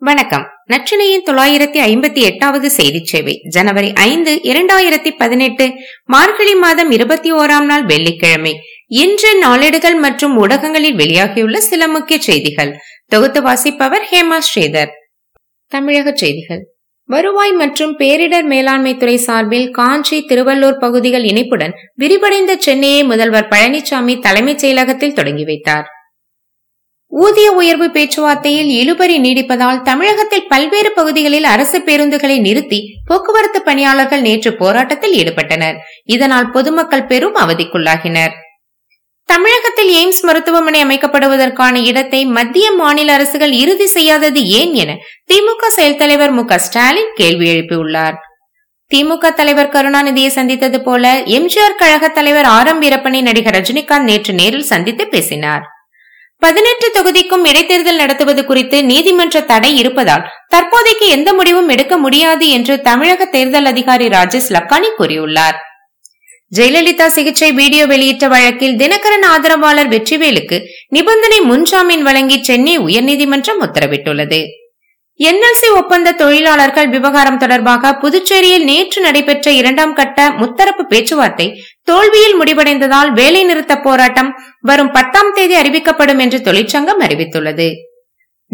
வணக்கம். நச்சினையின் தொள்ளாயிரத்தி ஐம்பத்தி எட்டாவது செய்தி சேவை. ஜனவரி ஐந்து இரண்டாயிரத்தி பதினெட்டு மார்கழி மாதம் இருபத்தி ஓராம் நாள் வெள்ளிக்கிழமை. இன்று நாளேடுகள் மற்றும் ஊடகங்களில் வெளியாகியுள்ள சில முக்கிய செய்திகள். தொகுத்து வாசிப்பவர் ஹேமா ஸ்ரீதர். தமிழக செய்திகள். வருவாய் மற்றும் பேரிடர் மேலாண்மை துறை சார்பில் காஞ்சி திருவள்ளூர் பகுதிகள் இணைப்புடன் விரிவடைந்த சென்னையை முதல்வர் பழனிசாமி தலைமைச் செயலகத்தில் தொடங்கி வைத்தார். ஊதிய உயர்வு பேச்சுவார்த்தையில் இழுபறி நீடிப்பதால் தமிழகத்தில் பல்வேறு பகுதிகளில் அரசு பேருந்துகளை நிறுத்தி போக்குவரத்து பணியாளர்கள் நேற்று போராட்டத்தில் ஈடுபட்டனர். இதனால் பொதுமக்கள் பெரும் அவதிக்குள்ளாகினர். தமிழகத்தில் எய்ம்ஸ் மருத்துவமனை அமைக்கப்படுவதற்கான இடத்தை மத்திய மாநில அரசுகள் இறுதி செய்யாதது ஏன் என திமுக செயல் தலைவர் மு ஸ்டாலின் கேள்வி எழுப்பியுள்ளார். திமுக தலைவர் கருணாநிதியை சந்தித்தது போல எம்ஜிஆர் கழக தலைவர் ஆர் எம் வீரப்பனை நடிகர் ரஜினிகாந்த் நேற்று நேரில் சந்தித்து பேசினார். பதினெட்டு தொகுதிக்கும் இடைத்தேர்தல் நடத்துவது குறித்து நீதிமன்ற தடை இருப்பதால் தற்போதைக்கு எந்த முடிவும் எடுக்க முடியாது என்று தமிழக தேர்தல் அதிகாரி ராஜேஷ் லக்கானி கூறியுள்ளார். ஜெயலலிதா சிகிச்சை வீடியோ வெளியிட்ட வழக்கில் தினகரன் ஆதரவாளர் வெற்றிவேலுக்கு நிபந்தனை முன்ஜாமீன் வழங்கி சென்னை உயர்நீதிமன்றம் உத்தரவிட்டுள்ளது. என்எல்சி ஒப்பந்த தொழிலாளர்கள் விவகாரம் தொடர்பாக புதுச்சேரியில் நேற்று நடைபெற்ற இரண்டாம் கட்ட முத்தரப்பு பேச்சுவார்த்தை தோல்வியில் முடிவடைந்ததால் வேலை நிறுத்த போராட்டம் வரும் பத்தாம் தேதி அறிவிக்கப்படும் என்று தொழிற்சங்கம் அறிவித்துள்ளது.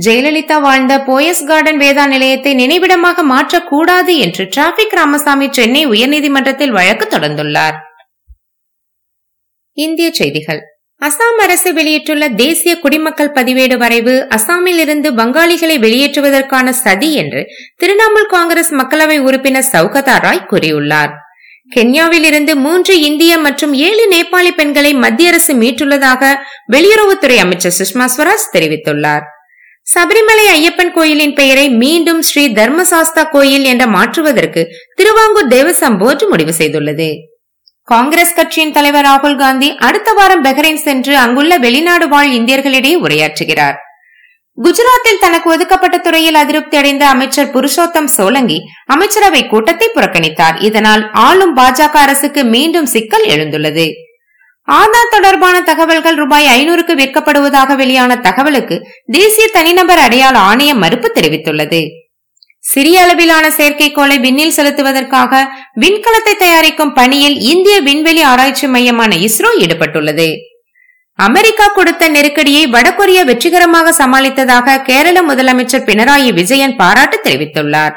ஜெயலலிதா வாழ்ந்த போயஸ் கார்டன் வேதா நிலையத்தை நினைவிடமாக மாற்றக்கூடாது என்று டிராபிக் ராமசாமி சென்னை உயர்நீதிமன்றத்தில் வழக்கு தொடர்ந்துள்ளார். இந்திய செய்திகள். அசாம் அரசு வெளியிட்டுள்ள தேசிய குடிமக்கள் பதிவேடு வரைவு அசாமில் இருந்து வங்காளிகளை வெளியேற்றுவதற்கான சதி என்று திரிணாமுல் காங்கிரஸ் மக்களவை உறுப்பினர் சௌகதா ராய் கூறியுள்ளார். கென்யாவில் இருந்து மூன்று இந்திய மற்றும் ஏழு நேபாளி பெண்களை மத்திய அரசு மீட்டுள்ளதாக வெளியுறவுத்துறை அமைச்சர் சுஷ்மா ஸ்வராஜ் தெரிவித்துள்ளார். சபரிமலை ஐயப்பன் கோயிலின் பெயரை மீண்டும் ஸ்ரீ தர்மசாஸ்தா கோயில் என்ற மாற்றுவதற்கு திருவாங்கூர் தேவசம் போர்டு முடிவு செய்துள்ளது. காங்கிரஸ் கட்சியின் தலைவர் ராகுல் காந்தி அடுத்த வாரம் பஹ்ரைன் சென்று அங்குள்ள வெளிநாடு வாழ் இந்தியர்களிடையே உரையாற்றுகிறார். குஜராத்தில் தனக்கு ஒதுக்கப்பட்ட துறையில் அதிருப்தி அடைந்த அமைச்சர் புருஷோத்தம் சோலங்கி அமைச்சரவை கூட்டத்தை புறக்கணித்தார். இதனால் ஆளும் பாஜக அரசுக்கு மீண்டும் சிக்கல் எழுந்துள்ளது. ஆதார் தொடர்பான தகவல்கள் ரூபாய் ஐநூறுக்கு விற்கப்படுவதாக வெளியான தகவலுக்கு தேசிய தனிநபர் அடையாள ஆணையம் மறுப்பு தெரிவித்துள்ளது. சிறிய அளவிலான செயற்கைக்கோளை விண்ணில் செலுத்துவதற்காக விண்கலத்தை தயாரிக்கும் பணியில் இந்திய விண்வெளி ஆராய்ச்சி மையமான இஸ்ரோ ஈடுபட்டுள்ளது. அமெரிக்கா கொடுத்த நெருக்கடியை வடகொரியா வெற்றிகரமாக சமாளித்ததாக கேரள முதலமைச்சர் பினராயி விஜயன் பாராட்டு தெரிவித்துள்ளார்.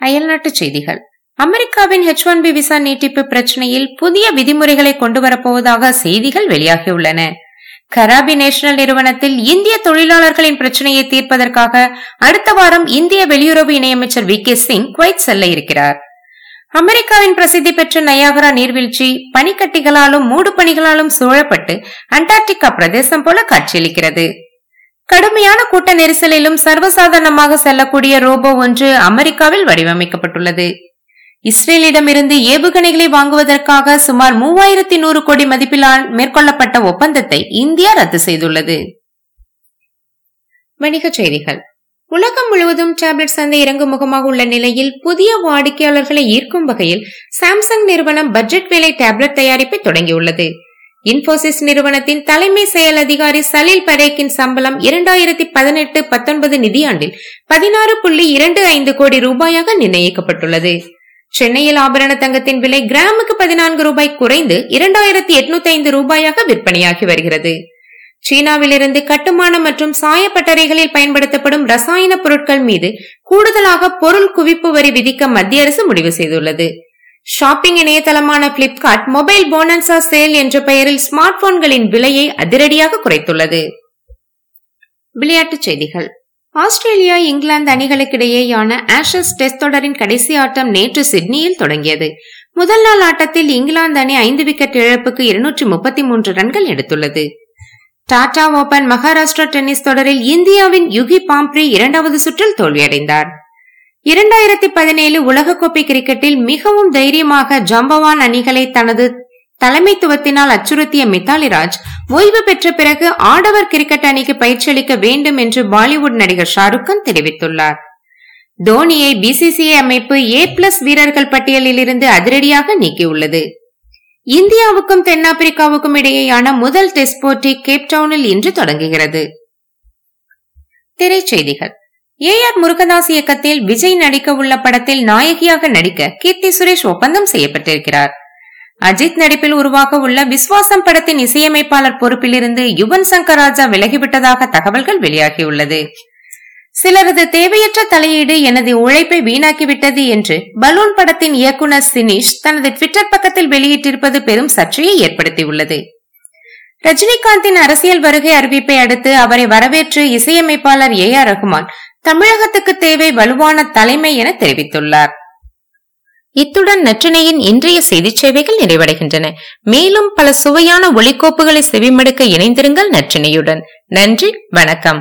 அயல்நாட்டு செய்திகள். அமெரிக்காவின் ஹெச் ஒன் பி விசா நீட்டிப்பு பிரச்சனையில் புதிய விதிமுறைகளை கொண்டு வரப்போவதாக செய்திகள் வெளியாகியுள்ளன. கராபி நேஷனல் நிறுவனத்தில் இந்திய தொழிலாளர்களின் பிரச்சனையை தீர்ப்பதற்காக அடுத்த வாரம் இந்திய வெளியுறவு இணையமைச்சர் வி கே சிங் குவைத் செல்ல இருக்கிறார். அமெரிக்காவின் பிரசித்தி பெற்ற நயாகரா நீர்வீழ்ச்சி பனிக்கட்டிகளாலும் மூடு பணிகளாலும் சூழப்பட்டு அண்டார்டிகா பிரதேசம் போல காட்சியளிக்கிறது. கடுமையான கூட்ட நெரிசலிலும் சர்வசாதாரணமாக செல்லக்கூடிய ரோபோ ஒன்று அமெரிக்காவில் வடிவமைக்கப்பட்டுள்ளது. இஸ்ரேலிடமிருந்து ஏவுகணைகளை வாங்குவதற்காக சுமார் மூவாயிரத்தி நூறு கோடி மதிப்பிலால் மேற்கொள்ளப்பட்ட ஒப்பந்தத்தை இந்தியா ரத்து செய்துள்ளது. வணிகச் செய்திகள். உலகம் முழுவதும் டேப்லெட் சந்தை இறங்குமுகமாக உள்ள நிலையில் புதிய வாடிக்கையாளர்களை ஈர்க்கும் வகையில் சாம்சங் நிறுவனம் பட்ஜெட் விலை டேப்லெட் தயாரிப்பை தொடங்கியுள்ளது. இன்போசிஸ் நிறுவனத்தின் தலைமை செயல் அதிகாரி சலீல் பரேக்கின் சம்பளம் இரண்டாயிரத்தி பதினெட்டு பத்தொன்பது நிதியாண்டில் பதினாறு புள்ளி இரண்டு ஐந்து கோடி ரூபாயாக நிர்ணயிக்கப்பட்டுள்ளது. சென்னையில் ஆபரண தங்கத்தின் விலை கிராமுக்கு பதினான்கு ரூபாய் குறைந்து இரண்டாயிரத்தி எட்நூத்தி ஐந்து ரூபாயாக விற்பனையாகி வருகிறது. சீனாவிலிருந்து கட்டுமான மற்றும் சாயப்பட்டறைகளில் பயன்படுத்தப்படும் ரசாயன பொருட்கள் மீது கூடுதலாக பொருள் குவிப்பு வரி விதிக்க மத்திய அரசு முடிவு செய்துள்ளது. ஷாப்பிங் இணையதளமான பிளிப்கார்ட் மொபைல் போனன்சா சேல் என்ற பெயரில் ஸ்மார்ட் போன்களின் விலையை அதிரடியாக குறைத்துள்ளது. விளையாட்டுச் செய்திகள். ஆஸ்திரேலியா இங்கிலாந்து அணிகளுக்கிடையேயான ஆஷஸ் டெஸ்ட் தொடரின் கடைசி ஆட்டம் நேற்று சிட்னியில் தொடங்கியது. முதல் நாள் ஆட்டத்தில் இங்கிலாந்து அணி ஐந்து விக்கெட் இழப்புக்கு இருநூற்றி முப்பத்தி மூன்று ரன்கள் எடுத்துள்ளது. டாடா ஓபன் மகாராஷ்டிரா டென்னிஸ் தொடரில் இந்தியாவின் யுகி பாம்ப்ரி இரண்டாவது சுற்றில் தோல்வியடைந்தார். இரண்டாயிரத்தி பதினேழு உலகக்கோப்பை கிரிக்கெட்டில் மிகவும் தைரியமாக ஜம்பவான் அணிகளை தனது தலைமைத்துவத்தினால் அச்சுறுத்திய மித்தாலிராஜ் ஓய்வு பெற்ற பிறகு ஆடவர் கிரிக்கெட் அணிக்கு பயிற்சியளிக்க வேண்டும் என்று பாலிவுட் நடிகர் ஷாருக் கான் தெரிவித்துள்ளார். தோனியை பிசிசிஐ அமைப்பு ஏ பிளஸ் வீரர்கள் பட்டியலில் இருந்து அதிரடியாக நீக்கியுள்ளது. இந்தியாவுக்கும் தென்னாப்பிரிக்காவுக்கும் இடையேயான முதல் டெஸ்ட் போட்டி கேப்டவுனில் இன்று தொடங்குகிறது. திரைச்செய்திகள். ஏ ஆர் முருகதாஸ் இயக்கத்தில் விஜய் நடிக்க உள்ள படத்தில் நாயகியாக நடிக்க கீர்த்தி சுரேஷ் ஒப்பந்தம் செய்யப்பட்டிருக்கிறார். அஜித் நடிப்பில் உருவாக உள்ள விஸ்வாசம் படத்தின் இசையமைப்பாளர் பொறுப்பிலிருந்து யுவன் சங்கர் ராஜா விலகிவிட்டதாக தகவல்கள் வெளியாகியுள்ளது. சிலரது தேவையற்ற தலையீடு எனது உழைப்பை வீணாக்கிவிட்டது என்று பலூன் படத்தின் இயக்குனர் சினிஷ் தனது ட்விட்டர் பக்கத்தில் வெளியிட்டிருப்பது பெரும் சர்ச்சையை ஏற்படுத்தியுள்ளது. ரஜினிகாந்தின் அரசியல் வருகை அறிவிப்பை அடுத்து அவரை வரவேற்று இசையமைப்பாளர் ஏ ஆர் ரகுமான் தமிழகத்துக்கு தேவை வலுவான தலைமை என தெரிவித்துள்ளார். இத்துடன் நற்றினையின் இன்றைய செய்தி சேவைகள் நிறைவடைகின்றன. மேலும் பல சுவையான ஒலிக்கோப்புகளை செவிமடுக்க இணைந்திருங்கள் நற்றினையுடன். நன்றி வணக்கம்.